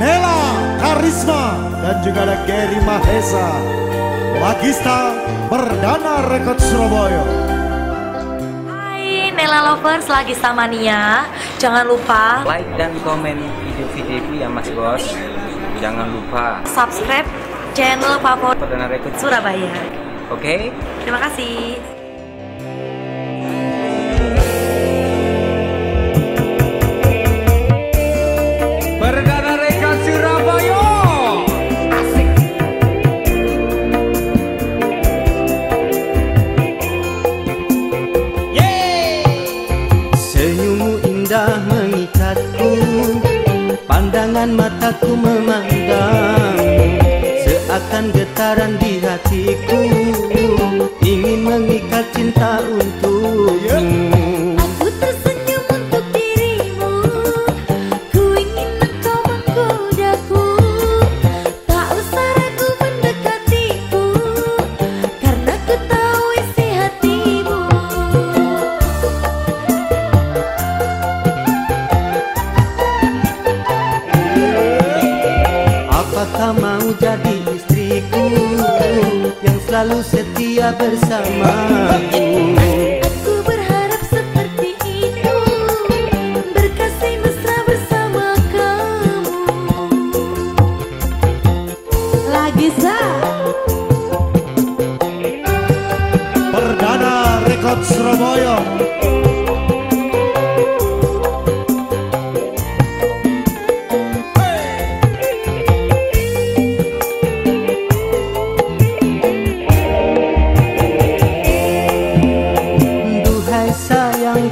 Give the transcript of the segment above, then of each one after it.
Nela Karisma dan juga ada Gary Mahesa. Lagista Perdana Rekod Surabaya. Hai Nela Lovers Lagista Mania. Jangan lupa like dan komen video-video itu ya mas bos. Jangan lupa subscribe channel favorit perdana rekod Surabaya. Oke? Okay? Terima kasih Senyummu indah mengikatku. Pandangan mataku memandangmu. Seakan getaran di hatiku. Ingin mengikat cinta untukmu selalu setia bersamaku Aku berharap seperti itu. Berkasih mesra bersama kamu. Lagi Perdana Rekod Surabaya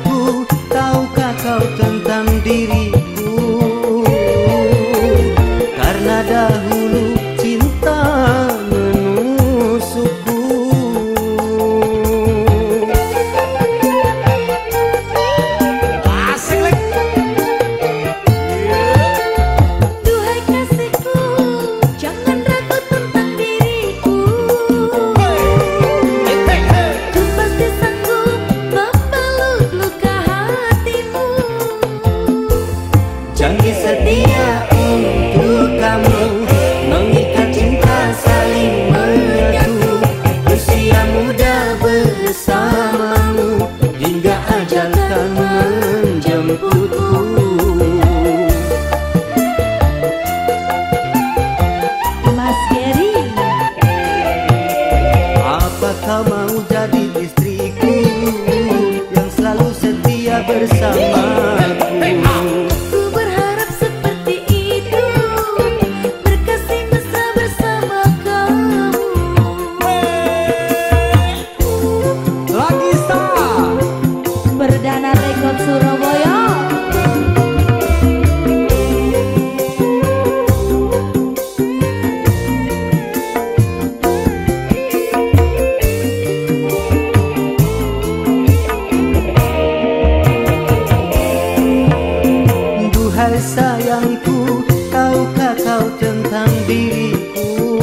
不 Perdana Rekod Surabaya. Duhai sayangku Tahukah kau tentang diriku?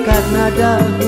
Karena dahulu